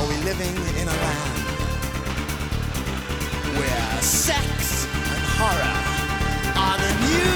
Are we living in a land where sex and horror are the new?